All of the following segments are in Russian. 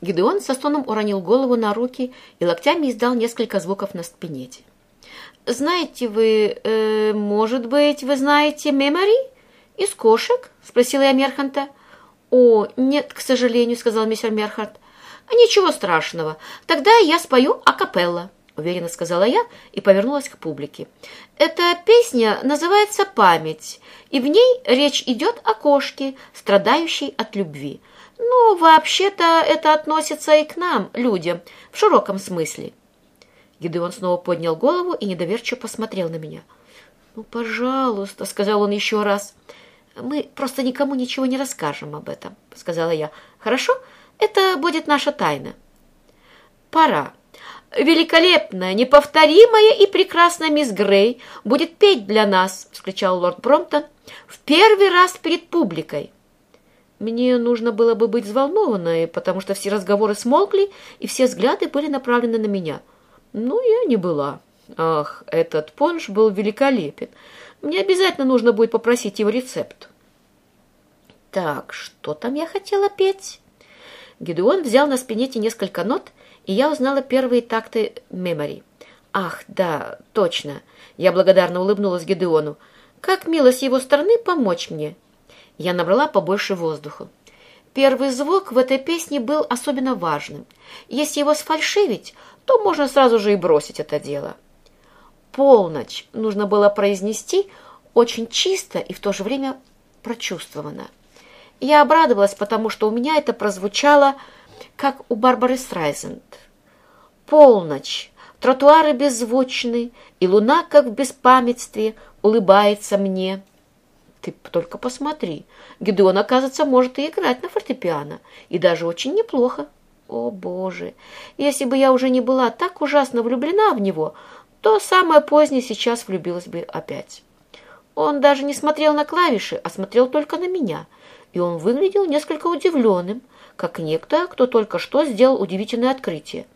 Гидеон со стоном уронил голову на руки и локтями издал несколько звуков на спинете. «Знаете вы, э, может быть, вы знаете Мемори? Из кошек?» — спросила я Мерханта. «О, нет, к сожалению», — сказал мистер Мерхарт. «Ничего страшного. Тогда я спою акапелла», — уверенно сказала я и повернулась к публике. «Эта песня называется «Память», и в ней речь идет о кошке, страдающей от любви. Ну, вообще-то это относится и к нам, людям, в широком смысле». Гидеон снова поднял голову и недоверчиво посмотрел на меня. «Ну, пожалуйста», — сказал он еще раз. «Мы просто никому ничего не расскажем об этом», — сказала я. «Хорошо? Это будет наша тайна». «Пора. Великолепная, неповторимая и прекрасная мисс Грей будет петь для нас», — вскричал лорд Бромптон, — «в первый раз перед публикой». Мне нужно было бы быть взволнованной, потому что все разговоры смолкли, и все взгляды были направлены на меня. Ну, я не была. Ах, этот понж был великолепен. Мне обязательно нужно будет попросить его рецепт. Так, что там я хотела петь? Гедеон взял на спинете несколько нот, и я узнала первые такты «Мемори». Ах, да, точно. Я благодарно улыбнулась Гедеону. Как мило с его стороны помочь мне. Я набрала побольше воздуха. Первый звук в этой песне был особенно важным. Если его сфальшивить, то можно сразу же и бросить это дело. Полночь нужно было произнести очень чисто и в то же время прочувствованно. Я обрадовалась, потому что у меня это прозвучало, как у Барбары Страйзенд. Полночь, тротуары беззвучны, и луна, как в беспамятстве, улыбается мне. Ты только посмотри, Гедеон, оказывается, может и играть на фортепиано, и даже очень неплохо. О, Боже! Если бы я уже не была так ужасно влюблена в него, то самое позднее сейчас влюбилась бы опять. Он даже не смотрел на клавиши, а смотрел только на меня, и он выглядел несколько удивленным, как некто, кто только что сделал удивительное открытие.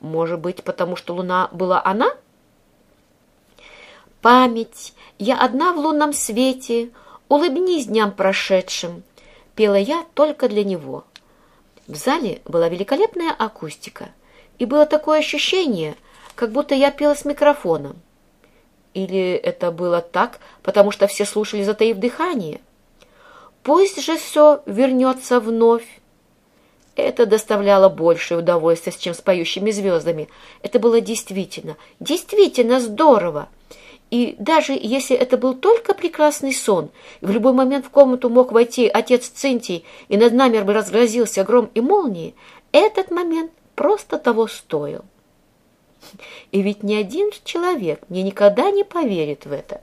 Может быть, потому что луна была она? Память, я одна в лунном свете, улыбнись дням прошедшим, пела я только для него. В зале была великолепная акустика, и было такое ощущение, как будто я пела с микрофоном. Или это было так, потому что все слушали, затаив дыхание? Пусть же все вернется вновь. Это доставляло большее удовольствие, чем с поющими звездами. Это было действительно, действительно здорово. И даже если это был только прекрасный сон, и в любой момент в комнату мог войти отец Цинтий, и над нами бы разгрозился гром и молнии, этот момент просто того стоил. И ведь ни один человек мне никогда не поверит в это.